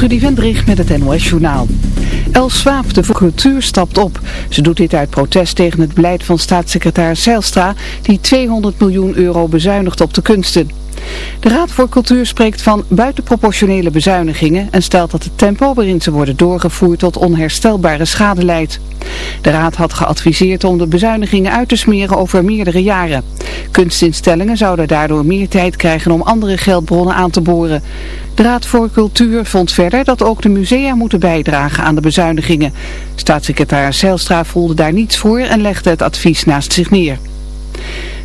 Trudy Vendrich met het NOS Journaal. Els Swaap, de cultuur, stapt op. Ze doet dit uit protest tegen het beleid van staatssecretaris Zijlstra... die 200 miljoen euro bezuinigt op de kunsten. De Raad voor Cultuur spreekt van buitenproportionele bezuinigingen en stelt dat het tempo waarin ze worden doorgevoerd tot onherstelbare schade leidt. De Raad had geadviseerd om de bezuinigingen uit te smeren over meerdere jaren. Kunstinstellingen zouden daardoor meer tijd krijgen om andere geldbronnen aan te boren. De Raad voor Cultuur vond verder dat ook de musea moeten bijdragen aan de bezuinigingen. Staatssecretaris Zijlstra voelde daar niets voor en legde het advies naast zich neer.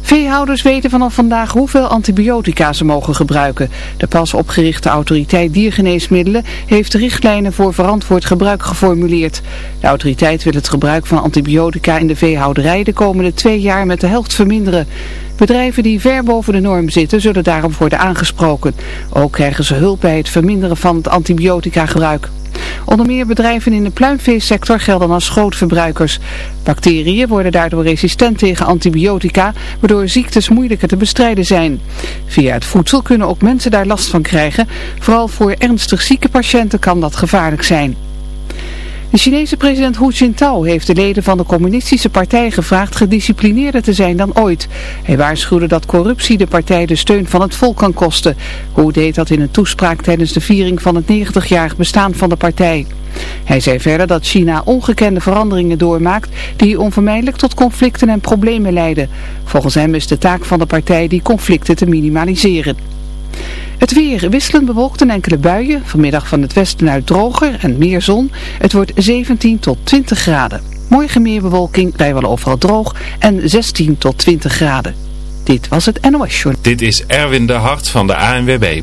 Veehouders weten vanaf vandaag hoeveel antibiotica ze mogen gebruiken. De pas opgerichte autoriteit diergeneesmiddelen heeft richtlijnen voor verantwoord gebruik geformuleerd. De autoriteit wil het gebruik van antibiotica in de veehouderij de komende twee jaar met de helft verminderen. Bedrijven die ver boven de norm zitten zullen daarom worden aangesproken. Ook krijgen ze hulp bij het verminderen van het antibiotica gebruik. Onder meer bedrijven in de pluimveesector gelden als grootverbruikers. Bacteriën worden daardoor resistent tegen antibiotica, waardoor ziektes moeilijker te bestrijden zijn. Via het voedsel kunnen ook mensen daar last van krijgen. Vooral voor ernstig zieke patiënten kan dat gevaarlijk zijn. De Chinese president Hu Jintao heeft de leden van de communistische partij gevraagd gedisciplineerder te zijn dan ooit. Hij waarschuwde dat corruptie de partij de steun van het volk kan kosten. Hu deed dat in een toespraak tijdens de viering van het 90-jarig bestaan van de partij. Hij zei verder dat China ongekende veranderingen doormaakt die onvermijdelijk tot conflicten en problemen leiden. Volgens hem is de taak van de partij die conflicten te minimaliseren. Het weer wisselend bewolkt en enkele buien. Vanmiddag van het westen uit droger en meer zon. Het wordt 17 tot 20 graden. Morgen meer bewolking, vrijwel overal droog en 16 tot 20 graden. Dit was het NOS Journal. Dit is Erwin de Hart van de ANWB.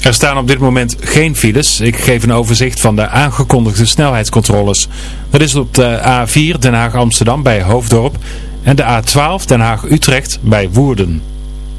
Er staan op dit moment geen files. Ik geef een overzicht van de aangekondigde snelheidscontroles. Dat is op de A4 Den Haag-Amsterdam bij Hoofddorp en de A12 Den Haag-Utrecht bij Woerden.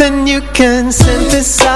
ain't something you can synthesize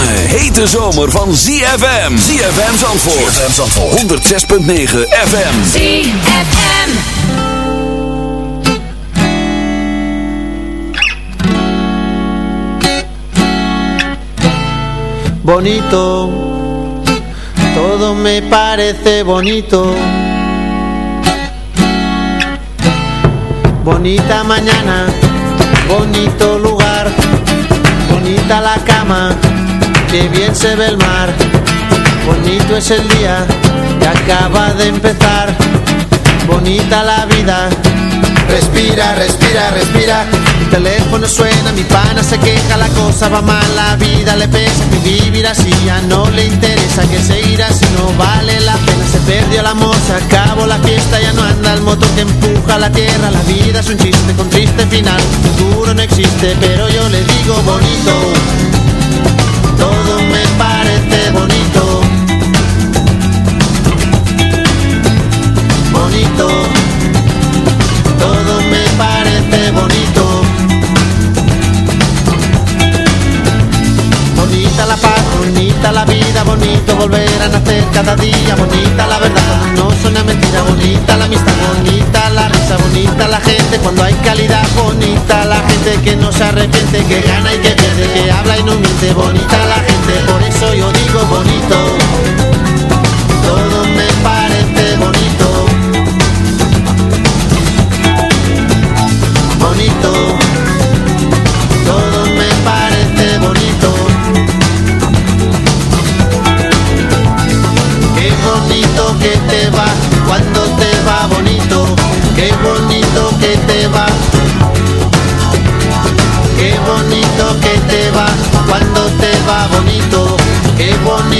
lange, hete zomer van ZFM. ZFM Zandvoort. ZFM Zandvoort. 106.9 FM. ZFM. bonito, todo me parece bonito. Bonita mañana, bonito lugar, bonita la cama, que bien se ve el mar. Bonito es el día que acaba de empezar, bonita la vida. Respira, respira, respira. Mi teléfono suena, mi pana se queja, la cosa va mal, la vida le pesa. Que vivir así ya no le interesa, que seguir así no vale la pena. Se perdió el amor, se acabó la fiesta, ya no anda el motor que empuja la tierra. La vida es un chiste con triste final, futuro no existe, pero yo le digo bonito. Bonito. Bonito todo me parece bonito. Bonita la paz, bonita la vida, bonito volver a nacer cada día, bonita la verdad, no suena mentira, bonita la amistad, bonita la risa, bonita la gente cuando hay calidad, bonita la gente que no se arrepiente, que gana y que pierde, que habla y no miente, bonita la gente, por eso yo digo bonito, Qué bonito que te va cuando te va bonito, qué bonito